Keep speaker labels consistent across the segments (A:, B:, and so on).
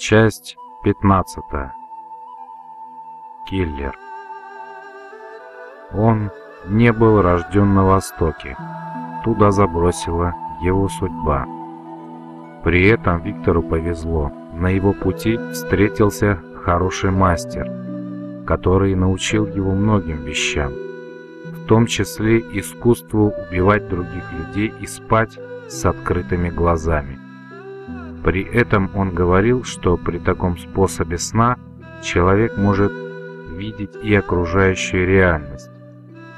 A: Часть 15. Киллер. Он не был рожден на Востоке. Туда забросила его судьба. При этом Виктору повезло. На его пути встретился хороший мастер, который научил его многим вещам, в том числе искусству убивать других людей и спать с открытыми глазами. При этом он говорил, что при таком способе сна человек может видеть и окружающую реальность,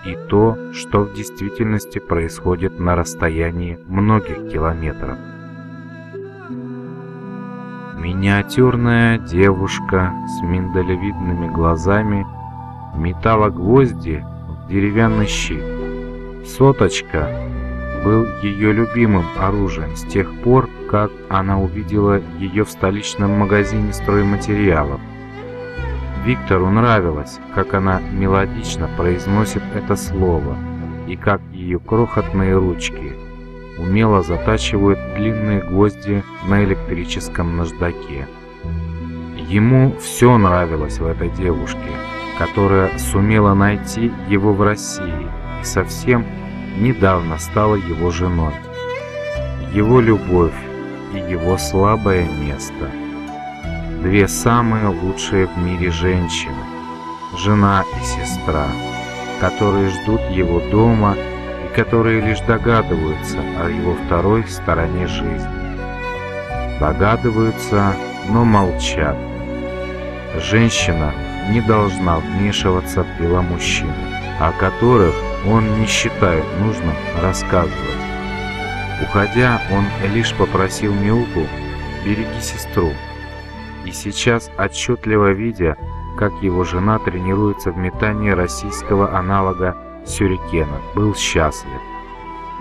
A: и то, что в действительности происходит на расстоянии многих километров. Миниатюрная девушка с миндалевидными глазами метала гвозди в деревянный щит. Соточка был ее любимым оружием с тех пор, как она увидела ее в столичном магазине стройматериалов. Виктору нравилось, как она мелодично произносит это слово и как ее крохотные ручки умело затачивают длинные гвозди на электрическом наждаке. Ему все нравилось в этой девушке, которая сумела найти его в России и совсем недавно стала его женой. Его любовь и его слабое место. Две самые лучшие в мире женщины, жена и сестра, которые ждут его дома и которые лишь догадываются о его второй стороне жизни. Догадываются, но молчат. Женщина не должна вмешиваться в дела мужчины, о которых он не считает нужным рассказывать. Уходя, он лишь попросил Милку «береги сестру». И сейчас, отчетливо видя, как его жена тренируется в метании российского аналога сюрикена, был счастлив.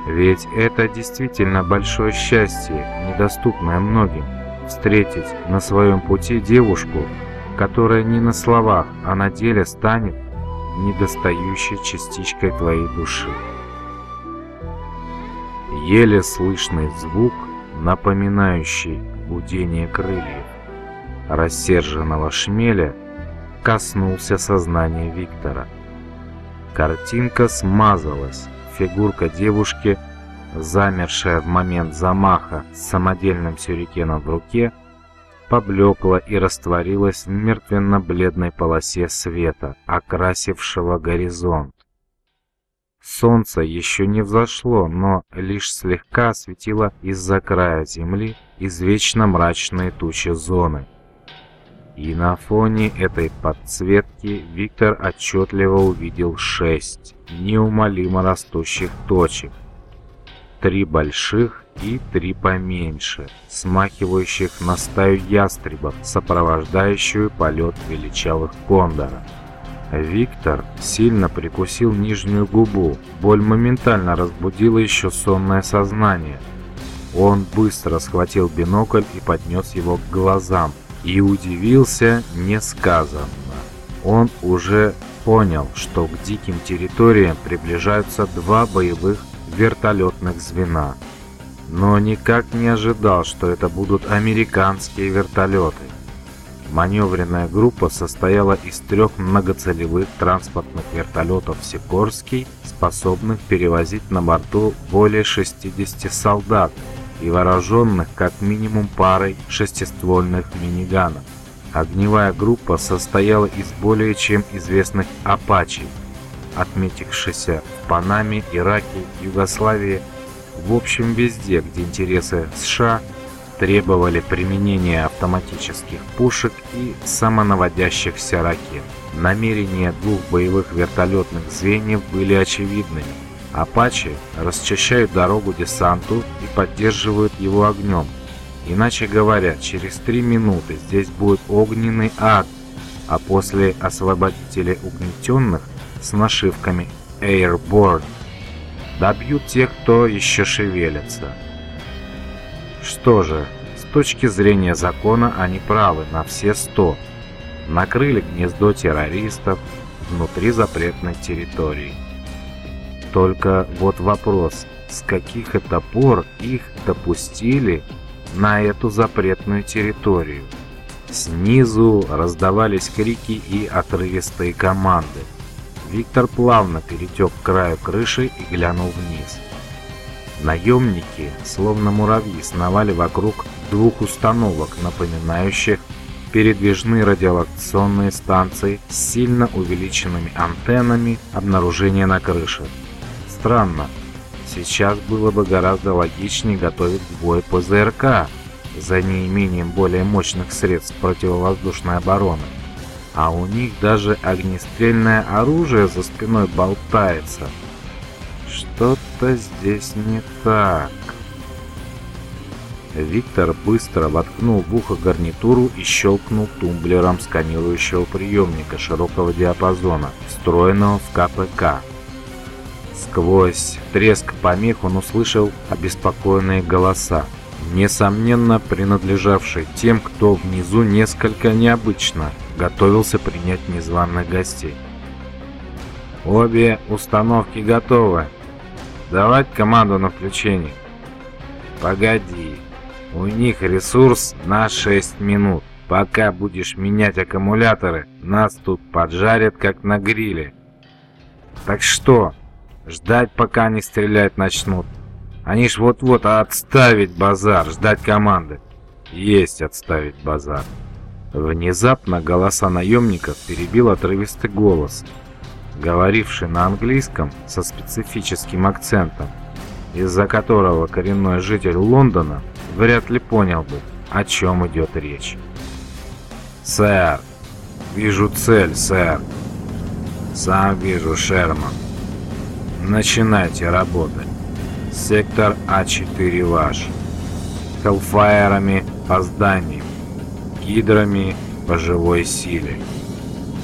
A: Ведь это действительно большое счастье, недоступное многим, встретить на своем пути девушку, которая не на словах, а на деле станет недостающей частичкой твоей души. Еле слышный звук, напоминающий гудение крыльев рассерженного шмеля, коснулся сознания Виктора. Картинка смазалась, фигурка девушки, замершая в момент замаха с самодельным сюрикеном в руке, поблекла и растворилась в мертвенно-бледной полосе света, окрасившего горизонт. Солнце еще не взошло, но лишь слегка осветило из-за края земли извечно мрачные тучи зоны. И на фоне этой подсветки Виктор отчетливо увидел шесть неумолимо растущих точек. Три больших и три поменьше, смахивающих на стаю ястребов, сопровождающую полет величавых кондоров. Виктор сильно прикусил нижнюю губу. Боль моментально разбудила еще сонное сознание. Он быстро схватил бинокль и поднес его к глазам. И удивился несказанно. Он уже понял, что к диким территориям приближаются два боевых вертолетных звена но никак не ожидал, что это будут американские вертолеты. Маневренная группа состояла из трех многоцелевых транспортных вертолетов «Сикорский», способных перевозить на борту более 60 солдат и вооруженных как минимум парой шестиствольных миниганов. Огневая группа состояла из более чем известных «Апачи», отметившихся в Панаме, Ираке, Югославии, в общем, везде, где интересы США требовали применения автоматических пушек и самонаводящихся ракет. Намерения двух боевых вертолетных звеньев были очевидными. «Апачи» расчищают дорогу десанту и поддерживают его огнем. Иначе говоря, через три минуты здесь будет огненный ад, а после освободителей угнетенных с нашивками «Airborne» добьют тех, кто еще шевелится. Что же, с точки зрения закона они правы на все сто. Накрыли гнездо террористов внутри запретной территории. Только вот вопрос, с каких это пор их допустили на эту запретную территорию? Снизу раздавались крики и отрывистые команды. Виктор плавно перетек к краю крыши и глянул вниз. Наемники, словно муравьи, сновали вокруг двух установок, напоминающих передвижные радиолокационные станции с сильно увеличенными антеннами обнаружения на крыше. Странно, сейчас было бы гораздо логичнее готовить к бою ПЗРК за неимением более мощных средств противовоздушной обороны. А у них даже огнестрельное оружие за спиной болтается – что-то здесь не так. Виктор быстро воткнул в ухо гарнитуру и щелкнул тумблером сканирующего приемника широкого диапазона, встроенного в КПК. Сквозь треск помех он услышал обеспокоенные голоса, несомненно принадлежавшие тем, кто внизу несколько необычно готовился принять незваных гостей. «Обе установки готовы», Давать команду на включение. Погоди. У них ресурс на 6 минут. Пока будешь менять аккумуляторы, нас тут поджарят, как на гриле. Так что, ждать, пока они стрелять начнут? Они ж вот-вот отставить базар, ждать команды. Есть отставить базар. Внезапно голоса наемников перебил отрывистый голос – говоривший на английском со специфическим акцентом, из-за которого коренной житель Лондона вряд ли понял бы, о чем идет речь. «Сэр, вижу цель, сэр. Сам вижу, Шерман. Начинайте работать. Сектор А4 ваш. Хелфайерами по зданиям, гидрами по живой силе».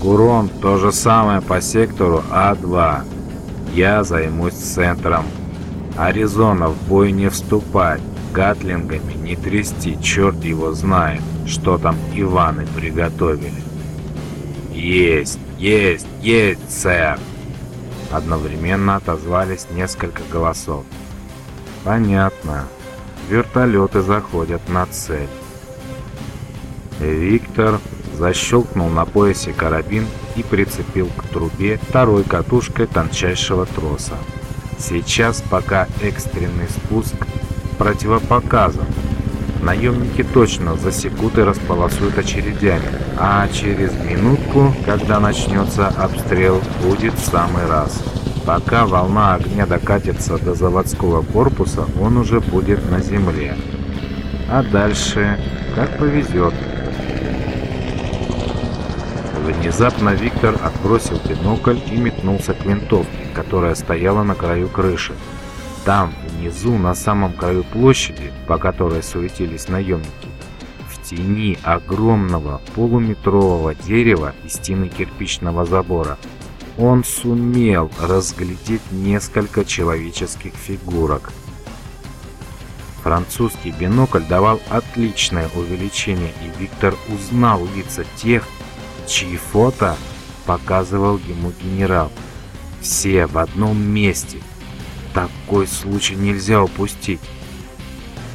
A: Гурон то же самое по сектору А2. Я займусь центром. Аризона в бой не вступать, гатлингами не трясти, черт его знает, что там Иваны приготовили. Есть, есть, есть, сэр! Одновременно отозвались несколько голосов. Понятно. Вертолеты заходят на цель. Виктор защелкнул на поясе карабин и прицепил к трубе второй катушкой тончайшего троса. Сейчас пока экстренный спуск противопоказан. Наемники точно засекут и располосуют очередями, а через минутку, когда начнется обстрел, будет в самый раз. Пока волна огня докатится до заводского корпуса, он уже будет на земле. А дальше, как повезет. Внезапно Виктор отбросил бинокль и метнулся к винтовке, которая стояла на краю крыши. Там, внизу, на самом краю площади, по которой суетились наемники, в тени огромного полуметрового дерева и стены кирпичного забора, он сумел разглядеть несколько человеческих фигурок. Французский бинокль давал отличное увеличение, и Виктор узнал лица тех, чьи фото показывал ему генерал. Все в одном месте. Такой случай нельзя упустить.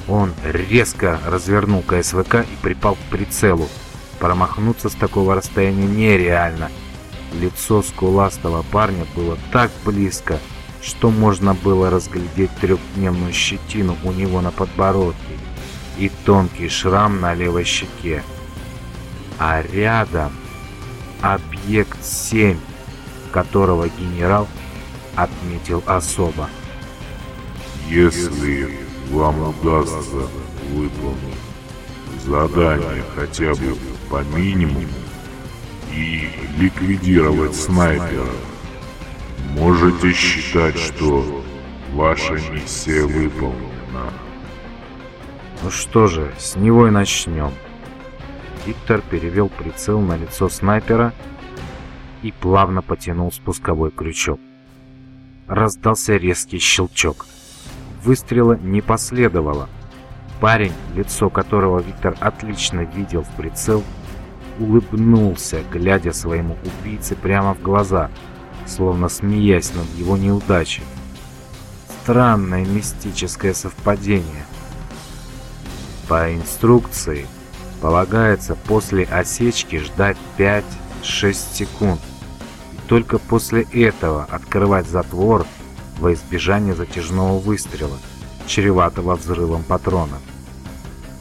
A: Он резко развернул КСВК и припал к прицелу. Промахнуться с такого расстояния нереально. Лицо скуластого парня было так близко, что можно было разглядеть трехдневную щетину у него на подбородке и тонкий шрам на левой щеке. А рядом объект 7, которого генерал отметил особо.
B: Если вам удастся выполнить задание хотя бы по минимуму и ликвидировать снайпера, можете считать, что ваша миссия выполнена.
A: Ну что же, с него и начнем. Виктор перевел прицел на лицо снайпера и плавно потянул спусковой крючок. Раздался резкий щелчок. Выстрела не последовало. Парень, лицо которого Виктор отлично видел в прицел, улыбнулся, глядя своему убийце прямо в глаза, словно смеясь над его неудачей. Странное мистическое совпадение. По инструкции Полагается после осечки ждать 5-6 секунд. И только после этого открывать затвор во избежание затяжного выстрела, чреватого взрывом патрона.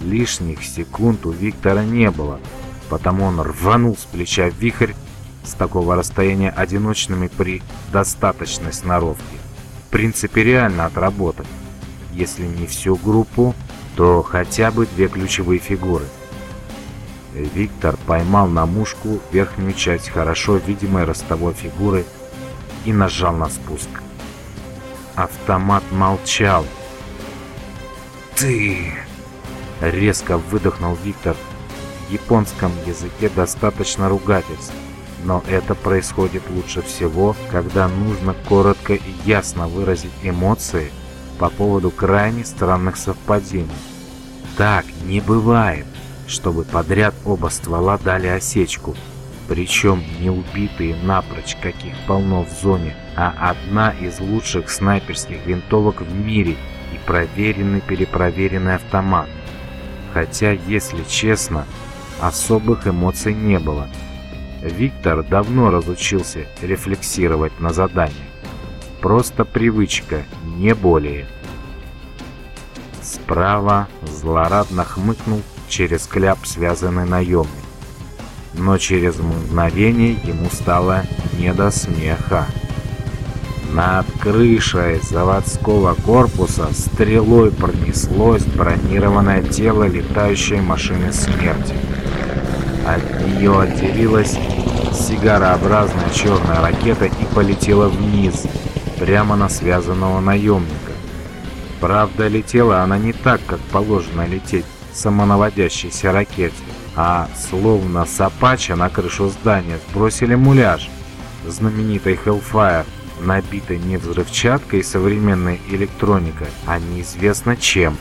A: Лишних секунд у Виктора не было, потому он рванул с плеча вихрь с такого расстояния одиночными при достаточной сноровке. В принципе, реально отработать. Если не всю группу, то хотя бы две ключевые фигуры. Виктор поймал на мушку верхнюю часть хорошо видимой ростовой фигуры и нажал на спуск. Автомат молчал. «Ты!» — резко выдохнул Виктор. В японском языке достаточно ругательств, но это происходит лучше всего, когда нужно коротко и ясно выразить эмоции по поводу крайне странных совпадений. Так не бывает, чтобы подряд оба ствола дали осечку, причем не убитые напрочь, каких полно в зоне, а одна из лучших снайперских винтовок в мире и проверенный-перепроверенный автомат. Хотя, если честно, особых эмоций не было. Виктор давно разучился рефлексировать на задание. Просто привычка, не более. Справа злорадно хмыкнул через кляп связанный наемник но через мгновение ему стало не до смеха. Над крышей заводского корпуса стрелой пронеслось бронированное тело летающей машины смерти. От нее отделилась сигарообразная черная ракета и полетела вниз, прямо на связанного наемника. Правда, летела она не так, как положено лететь самонаводящейся ракете а словно сапача на крышу здания сбросили муляж знаменитый Hellfire, набитый не взрывчаткой и современной электроникой, а неизвестно чем.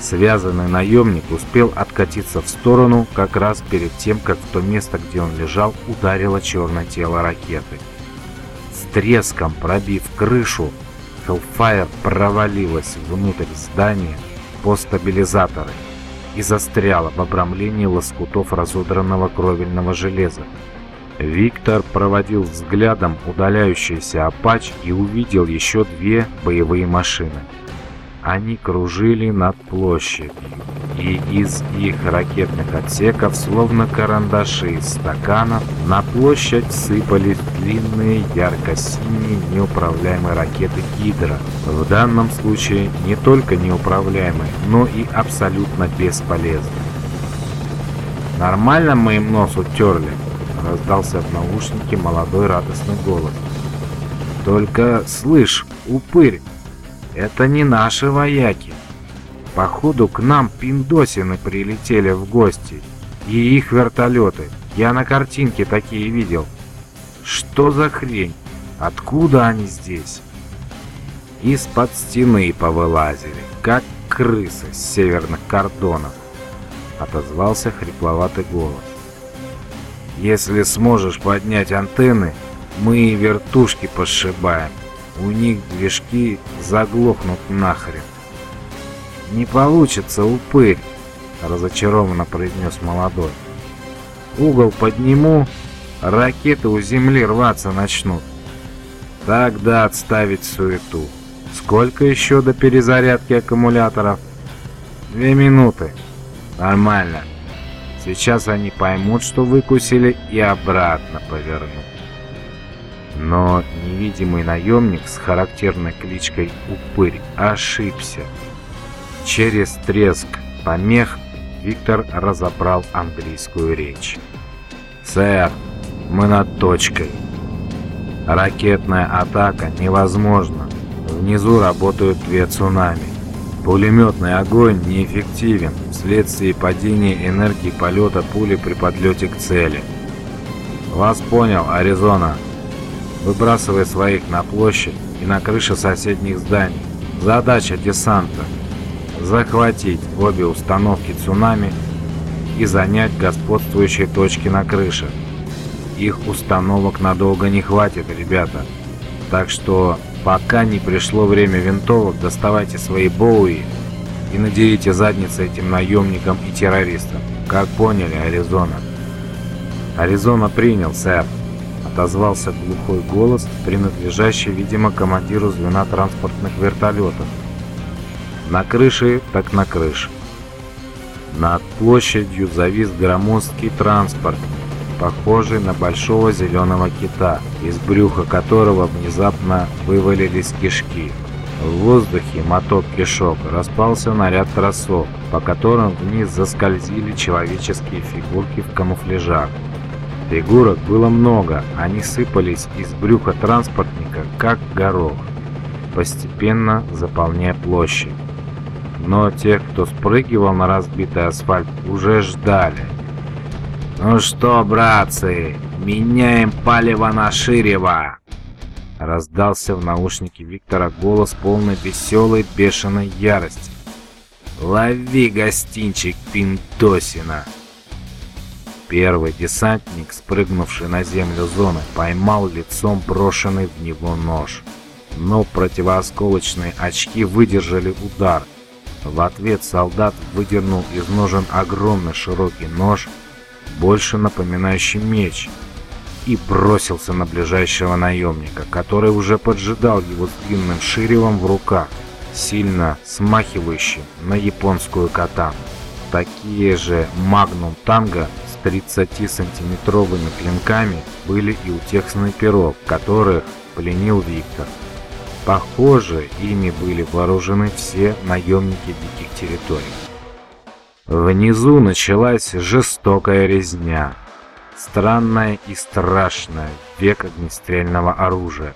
A: Связанный наемник успел откатиться в сторону как раз перед тем, как в то место, где он лежал, ударило черное тело ракеты. С треском пробив крышу, Hellfire провалилась внутрь здания по стабилизаторы и застряла в обрамлении лоскутов разодранного кровельного железа. Виктор проводил взглядом удаляющийся «Апач» и увидел еще две боевые машины. Они кружили над площадью, и из их ракетных отсеков, словно карандаши из стаканов, на площадь сыпались длинные ярко-синие неуправляемые ракеты «Гидра». В данном случае не только неуправляемые, но и абсолютно бесполезные. «Нормально мы им нос утерли?» — раздался в наушнике молодой радостный голос. «Только, слышь, упырь, это не наши вояки. Походу, к нам пиндосины прилетели в гости. И их вертолеты. Я на картинке такие видел. Что за хрень? Откуда они здесь? Из-под стены повылазили, как крысы с северных кордонов. Отозвался хрипловатый голос. Если сможешь поднять антенны, мы и вертушки пошибаем у них движки заглохнут нахрен. «Не получится, упырь!» — разочарованно произнес молодой. «Угол подниму, ракеты у земли рваться начнут. Тогда отставить суету. Сколько еще до перезарядки аккумуляторов? Две минуты. Нормально. Сейчас они поймут, что выкусили, и обратно повернут. Но невидимый наемник с характерной кличкой Упырь ошибся. Через треск помех Виктор разобрал английскую речь. «Сэр, мы над точкой. Ракетная атака невозможна. Внизу работают две цунами. Пулеметный огонь неэффективен вследствие падения энергии полета пули при подлете к цели. Вас понял, Аризона выбрасывая своих на площадь и на крыши соседних зданий. Задача десанта – захватить обе установки «Цунами» и занять господствующие точки на крыше. Их установок надолго не хватит, ребята. Так что, пока не пришло время винтовок, доставайте свои боуи и надерите задницы этим наемникам и террористам. как поняли, Аризона?» «Аризона принял, сэр», — отозвался глухой голос, принадлежащий, видимо, командиру звена транспортных вертолетов. «На крыше, так на крыше». Над площадью завис громоздкий транспорт, похожий на большого зеленого кита, из брюха которого внезапно вывалились кишки. В воздухе моток кишок распался на ряд тросов, по которым вниз заскользили человеческие фигурки в камуфляжах. Фигурок было много, они сыпались из брюха транспортника, как горох, постепенно заполняя площадь. Но тех, кто спрыгивал на разбитый асфальт, уже ждали. «Ну что, братцы, меняем палево на ширево!» Раздался в наушнике Виктора голос полной веселой бешеной ярости. «Лови гостинчик Пинтосина!» Первый десантник, спрыгнувший на землю зоны, поймал лицом брошенный в него нож. Но противоосколочные очки выдержали удар. В ответ солдат выдернул из ножен огромный широкий нож, больше напоминающий меч, и бросился на ближайшего наемника, который уже поджидал его с длинным ширевом в руках, сильно смахивающим на японскую катану. Такие же магнум танго 30-сантиметровыми клинками были и у тех снайперов, которых пленил Виктор. Похоже, ими были вооружены все наемники диких территорий. Внизу началась жестокая резня. Странная и страшная век огнестрельного оружия.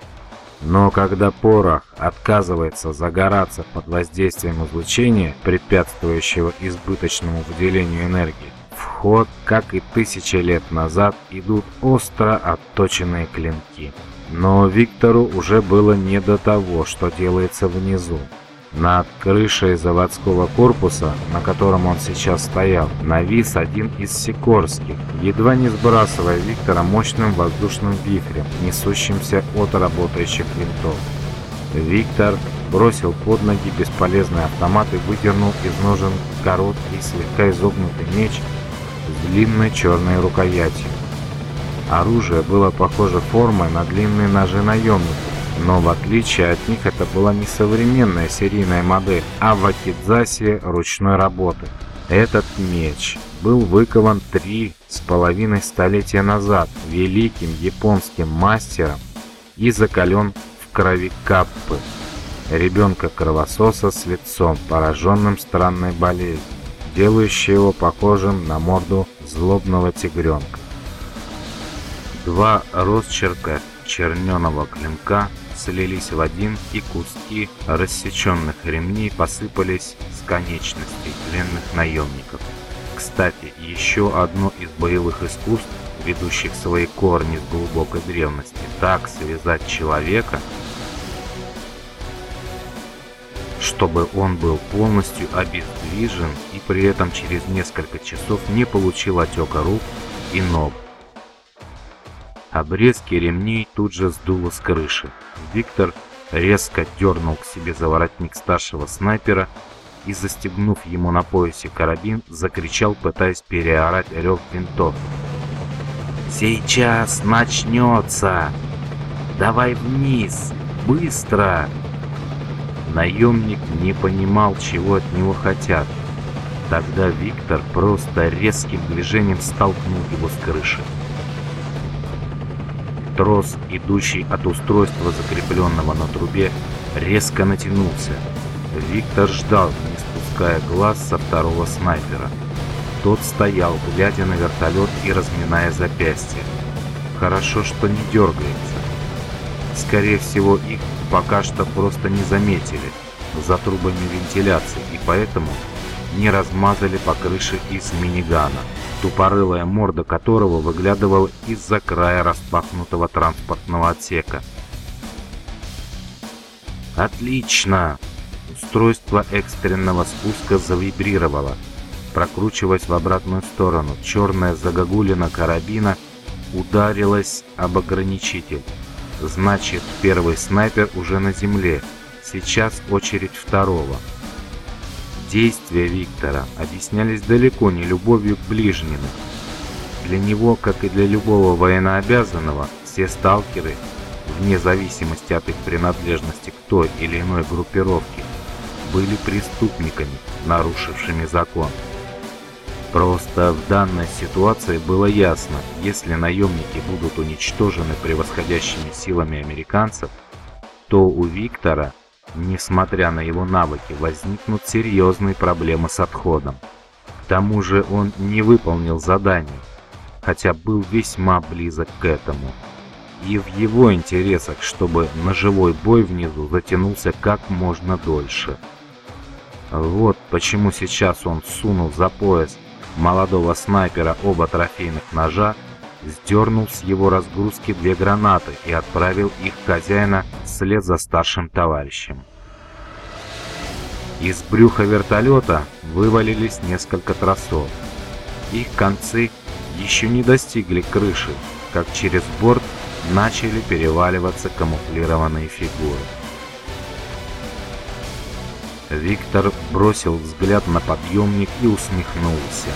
A: Но когда порох отказывается загораться под воздействием излучения, препятствующего избыточному выделению энергии, в ход, как и тысячи лет назад, идут остро отточенные клинки. Но Виктору уже было не до того, что делается внизу. Над крышей заводского корпуса, на котором он сейчас стоял, навис один из Сикорских, едва не сбрасывая Виктора мощным воздушным вихрем, несущимся от работающих винтов. Виктор бросил под ноги бесполезный автомат и выдернул из ножен короткий, слегка изогнутый меч с длинной черной рукоятью. Оружие было похоже формой на длинные ножи наемника, но в отличие от них это была не современная серийная модель, а вакидзаси ручной работы. Этот меч был выкован три с половиной столетия назад великим японским мастером и закален в крови Каппы, ребенка-кровососа с лицом, пораженным странной болезнью, делающей его похожим на морду злобного тигренка. Два росчерка черненого клинка слились в один, и куски рассеченных ремней посыпались с конечностей пленных наемников. Кстати, еще одно из боевых искусств, ведущих свои корни с глубокой древности, так связать человека, чтобы он был полностью обездвижен и при этом через несколько часов не получил отека рук и ног. Обрезки ремней тут же сдуло с крыши. Виктор резко дернул к себе за воротник старшего снайпера и, застегнув ему на поясе карабин, закричал, пытаясь переорать рев винтов. «Сейчас начнется! Давай вниз! Быстро!» Наемник не понимал, чего от него хотят. Тогда Виктор просто резким движением столкнул его с крыши. Трос, идущий от устройства, закрепленного на трубе, резко натянулся. Виктор ждал, не спуская глаз со второго снайпера. Тот стоял, глядя на вертолет и разминая запястье. Хорошо, что не дергается. Скорее всего, их пока что просто не заметили за трубами вентиляции и поэтому не размазали по крыше из минигана тупорылая морда которого выглядывала из-за края распахнутого транспортного отсека. «Отлично!» Устройство экстренного спуска завибрировало, прокручиваясь в обратную сторону. Черная загогулина карабина ударилась об ограничитель. Значит, первый снайпер уже на земле. Сейчас очередь второго. Действия Виктора объяснялись далеко не любовью к ближнему. Для него, как и для любого военнообязанного, все сталкеры, вне зависимости от их принадлежности к той или иной группировке, были преступниками, нарушившими закон. Просто в данной ситуации было ясно, если наемники будут уничтожены превосходящими силами американцев, то у Виктора, несмотря на его навыки, возникнут серьезные проблемы с отходом. К тому же он не выполнил задание, хотя был весьма близок к этому. И в его интересах, чтобы ножевой бой внизу затянулся как можно дольше. Вот почему сейчас он сунул за пояс молодого снайпера оба трофейных ножа, сдернул с его разгрузки две гранаты и отправил их хозяина вслед за старшим товарищем. Из брюха вертолета вывалились несколько тросов. Их концы еще не достигли крыши, как через борт начали переваливаться камуфлированные фигуры. Виктор бросил взгляд на подъемник и усмехнулся.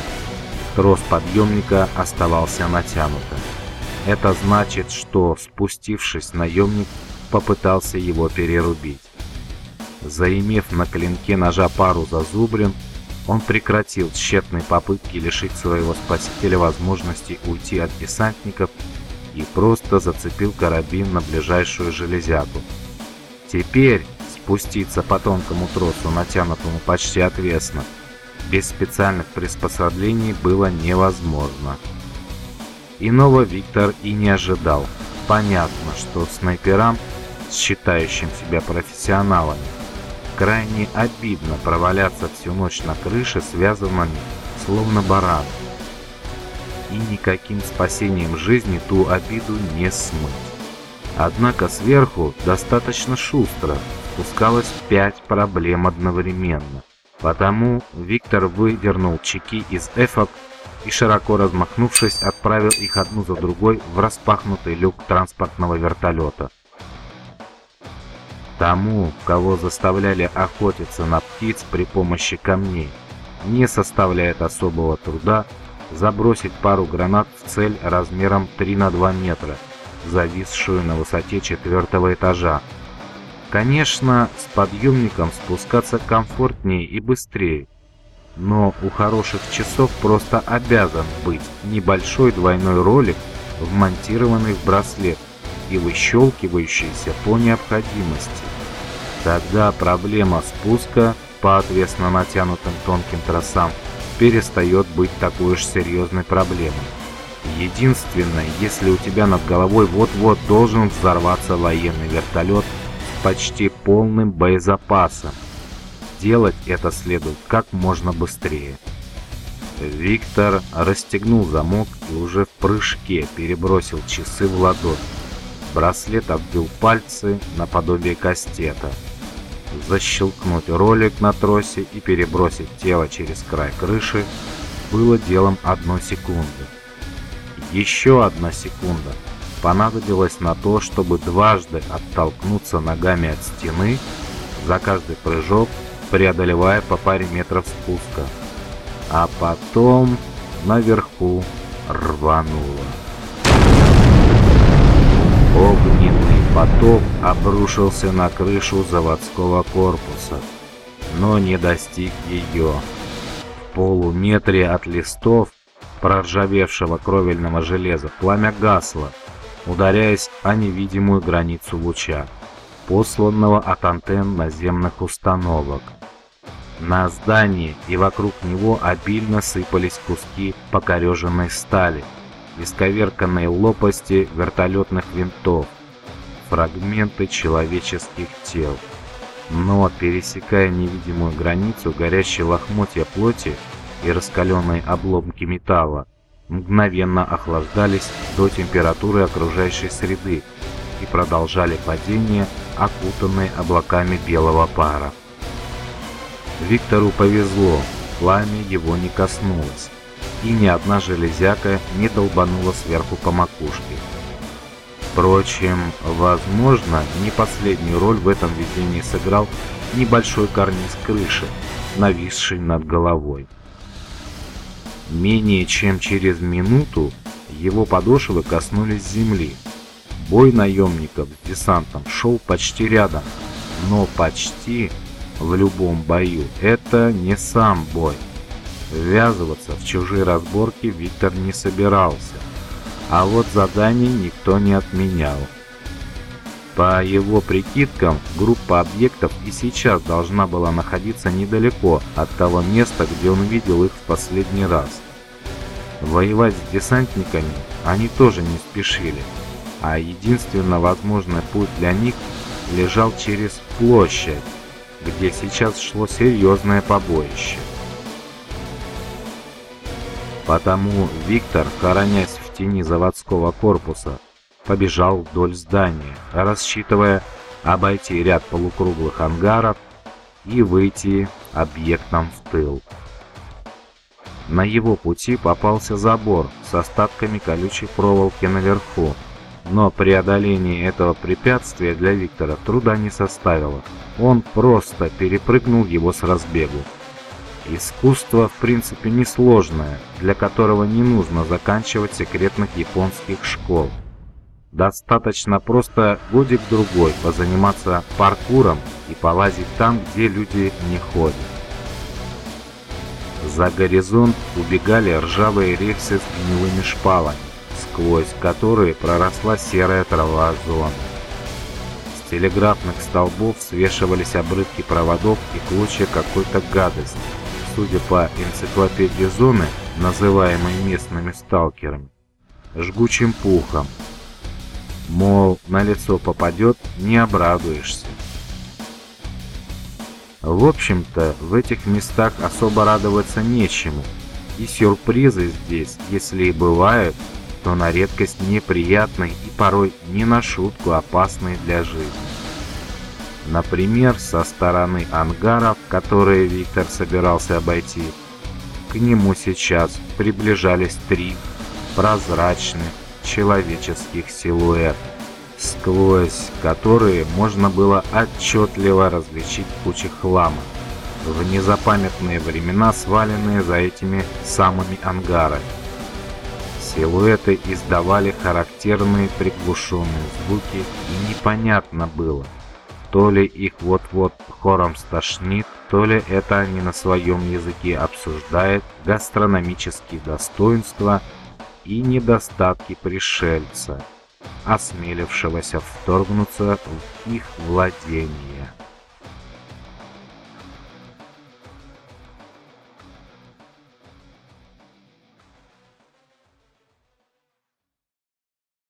A: Трос подъемника оставался натянутым. Это значит, что, спустившись, наемник попытался его перерубить. Заимев на клинке ножа пару зазубрин, он прекратил тщетные попытки лишить своего спасителя возможности уйти от десантников и просто зацепил карабин на ближайшую железяку. Теперь спуститься по тонкому тросу, натянутому почти отвесно, без специальных приспособлений было невозможно. Иного Виктор и не ожидал. Понятно, что снайперам, считающим себя профессионалами, крайне обидно проваляться всю ночь на крыше, связанными словно баран. И никаким спасением жизни ту обиду не смыть. Однако сверху достаточно шустро спускалось пять проблем одновременно. Потому Виктор выдернул чеки из эфок и, широко размахнувшись, отправил их одну за другой в распахнутый люк транспортного вертолета. Тому, кого заставляли охотиться на птиц при помощи камней, не составляет особого труда забросить пару гранат в цель размером 3 на 2 метра, зависшую на высоте четвертого этажа, Конечно, с подъемником спускаться комфортнее и быстрее, но у хороших часов просто обязан быть небольшой двойной ролик, вмонтированный в браслет и выщелкивающийся по необходимости. Тогда проблема спуска по отвесно натянутым тонким тросам перестает быть такой уж серьезной проблемой. Единственное, если у тебя над головой вот-вот должен взорваться военный вертолет почти полным боезапасом. Делать это следует как можно быстрее. Виктор расстегнул замок и уже в прыжке перебросил часы в ладонь. Браслет обвил пальцы наподобие кастета. Защелкнуть ролик на тросе и перебросить тело через край крыши было делом одной секунды. Еще одна секунда — понадобилось на то, чтобы дважды оттолкнуться ногами от стены, за каждый прыжок преодолевая по паре метров спуска. А потом наверху рвануло. Огненный поток обрушился на крышу заводского корпуса, но не достиг ее. В полуметре от листов проржавевшего кровельного железа пламя гасло, ударяясь о невидимую границу луча, посланного от антенн наземных установок. На здание и вокруг него обильно сыпались куски покореженной стали, исковерканные лопасти вертолетных винтов, фрагменты человеческих тел. Но, пересекая невидимую границу, горящие лохмотья плоти и раскаленные обломки металла мгновенно охлаждались до температуры окружающей среды и продолжали падение, окутанные облаками белого пара. Виктору повезло, пламя его не коснулось, и ни одна железяка не долбанула сверху по макушке. Впрочем, возможно, не последнюю роль в этом видении сыграл небольшой карниз крыши, нависший над головой. Менее чем через минуту его подошвы коснулись земли. Бой наемников с десантом шел почти рядом, но почти в любом бою это не сам бой. Ввязываться в чужие разборки Виктор не собирался, а вот заданий никто не отменял. По его прикидкам, группа объектов и сейчас должна была находиться недалеко от того места, где он видел их в последний раз. Воевать с десантниками они тоже не спешили, а единственно возможный путь для них лежал через площадь, где сейчас шло серьезное побоище. Потому Виктор, хоронясь в тени заводского корпуса, побежал вдоль здания, рассчитывая обойти ряд полукруглых ангаров и выйти объектом в тыл. На его пути попался забор с остатками колючей проволоки наверху, но преодоление этого препятствия для Виктора труда не составило. Он просто перепрыгнул его с разбегу. Искусство, в принципе, несложное, для которого не нужно заканчивать секретных японских школ. Достаточно просто годик-другой позаниматься паркуром и полазить там, где люди не ходят. За горизонт убегали ржавые рельсы с гнилыми шпалами, сквозь которые проросла серая трава зоны. С телеграфных столбов свешивались обрывки проводов и клочья какой-то гадости, судя по энциклопедии зоны, называемой местными сталкерами, жгучим пухом, Мол, на лицо попадет, не обрадуешься. В общем-то, в этих местах особо радоваться нечему, и сюрпризы здесь, если и бывают, то на редкость неприятные и порой не на шутку опасные для жизни. Например, со стороны ангаров, которые Виктор собирался обойти, к нему сейчас приближались три прозрачных человеческих силуэтов, сквозь которые можно было отчетливо различить кучи хлама, в незапамятные времена сваленные за этими самыми ангарами. Силуэты издавали характерные приглушенные звуки, и непонятно было, то ли их вот-вот хором стошнит, то ли это они на своем языке обсуждают гастрономические достоинства и недостатки пришельца, осмелившегося вторгнуться в их владение.